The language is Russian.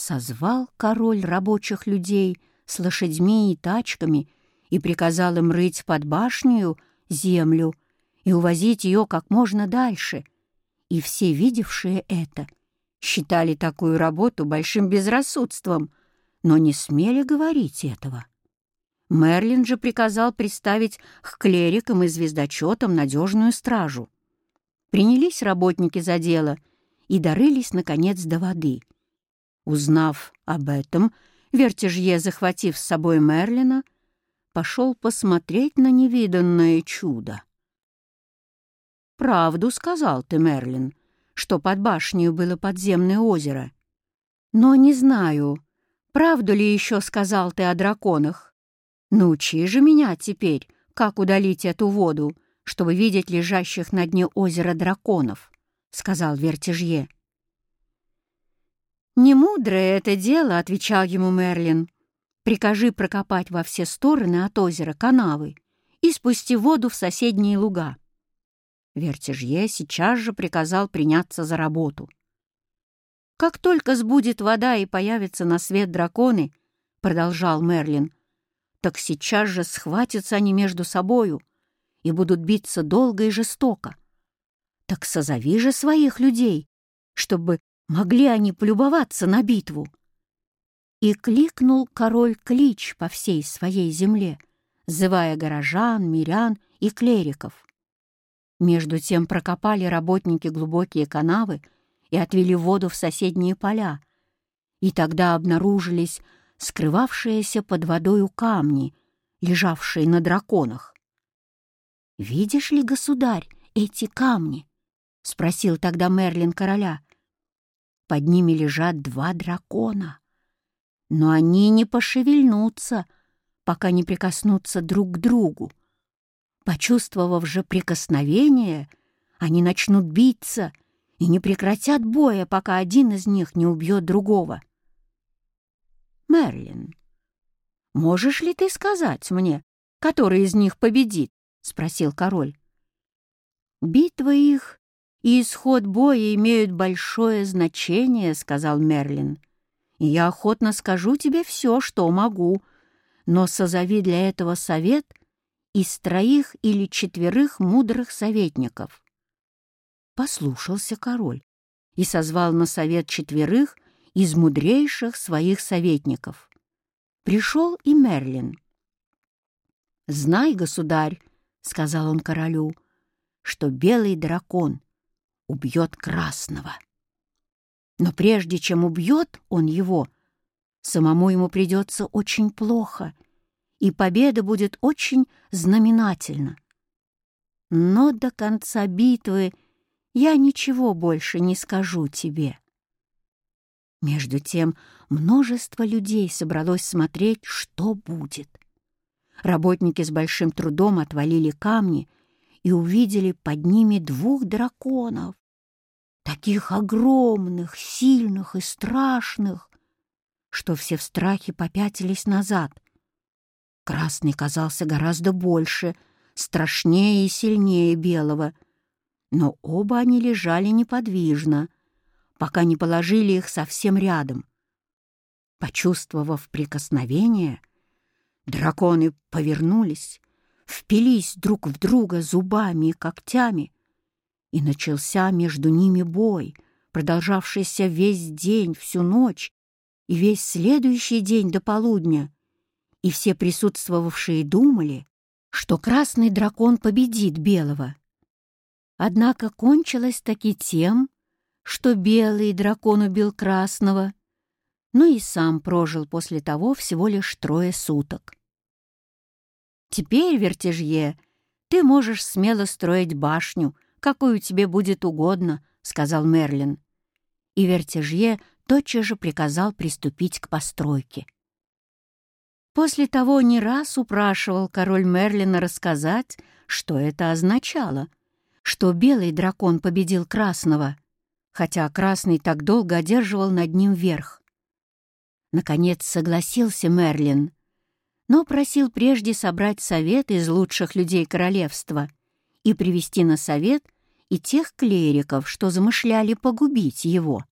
Созвал король рабочих людей с лошадьми и тачками и приказал им рыть под башню землю и увозить ее как можно дальше. И все, видевшие это, считали такую работу большим безрассудством, но не смели говорить этого. Мерлин же приказал приставить к клерикам и звездочетам надежную стражу. Принялись работники за дело и дорылись, наконец, до воды. Узнав об этом, Вертежье, захватив с собой Мерлина, пошел посмотреть на невиданное чудо. «Правду сказал ты, Мерлин, что под башней было подземное озеро. Но не знаю, правду ли еще сказал ты о драконах. Научи же меня теперь, как удалить эту воду, чтобы видеть лежащих на дне озера драконов», — сказал Вертижье. «Немудрое это дело», — отвечал ему Мерлин. «Прикажи прокопать во все стороны от озера канавы и спусти воду в соседние луга». Вертижье сейчас же приказал приняться за работу. «Как только сбудет вода и появятся на свет драконы», — продолжал Мерлин, — так сейчас же схватятся они между собою и будут биться долго и жестоко. Так созови же своих людей, чтобы могли они полюбоваться на битву. И кликнул король клич по всей своей земле, зывая горожан, мирян и клериков. Между тем прокопали работники глубокие канавы и отвели воду в соседние поля, и тогда обнаружились скрывавшиеся под водою камни, лежавшие на драконах. «Видишь ли, государь, эти камни?» — спросил тогда Мерлин короля. «Под ними лежат два дракона, но они не пошевельнутся, пока не прикоснутся друг к другу. Почувствовав же прикосновение, они начнут биться и не прекратят боя, пока один из них не убьет другого. Мерлин, можешь ли ты сказать мне, который из них победит?» — спросил король. «Битва их и исход боя имеют большое значение», — сказал Мерлин. «И я охотно скажу тебе все, что могу, но созови для этого совет из троих или четверых мудрых советников». Послушался король и созвал на совет четверых из мудрейших своих советников. Пришел и Мерлин. «Знай, государь», — сказал он королю, — «что белый дракон убьет красного. Но прежде чем убьет он его, самому ему придется очень плохо, и победа будет очень знаменательна. Но до конца битвы я ничего больше не скажу тебе. Между тем множество людей собралось смотреть, что будет. Работники с большим трудом отвалили камни и увидели под ними двух драконов, таких огромных, сильных и страшных, что все в страхе попятились назад. Красный казался гораздо больше, страшнее и сильнее белого, но оба они лежали неподвижно — пока не положили их совсем рядом. Почувствовав прикосновение, драконы повернулись, впились друг в друга зубами и когтями, и начался между ними бой, продолжавшийся весь день, всю ночь и весь следующий день до полудня, и все присутствовавшие думали, что красный дракон победит белого. Однако кончилось таки тем, что белый дракон убил красного, но и сам прожил после того всего лишь трое суток. Теперь, вертежье, ты можешь смело строить башню, какую тебе будет угодно, — сказал Мерлин. И вертежье тотчас же приказал приступить к постройке. После того не раз упрашивал король Мерлина рассказать, что это означало, что белый дракон победил красного — хотя Красный так долго одерживал над ним верх. Наконец согласился Мерлин, но просил прежде собрать совет из лучших людей королевства и привести на совет и тех клериков, что замышляли погубить его.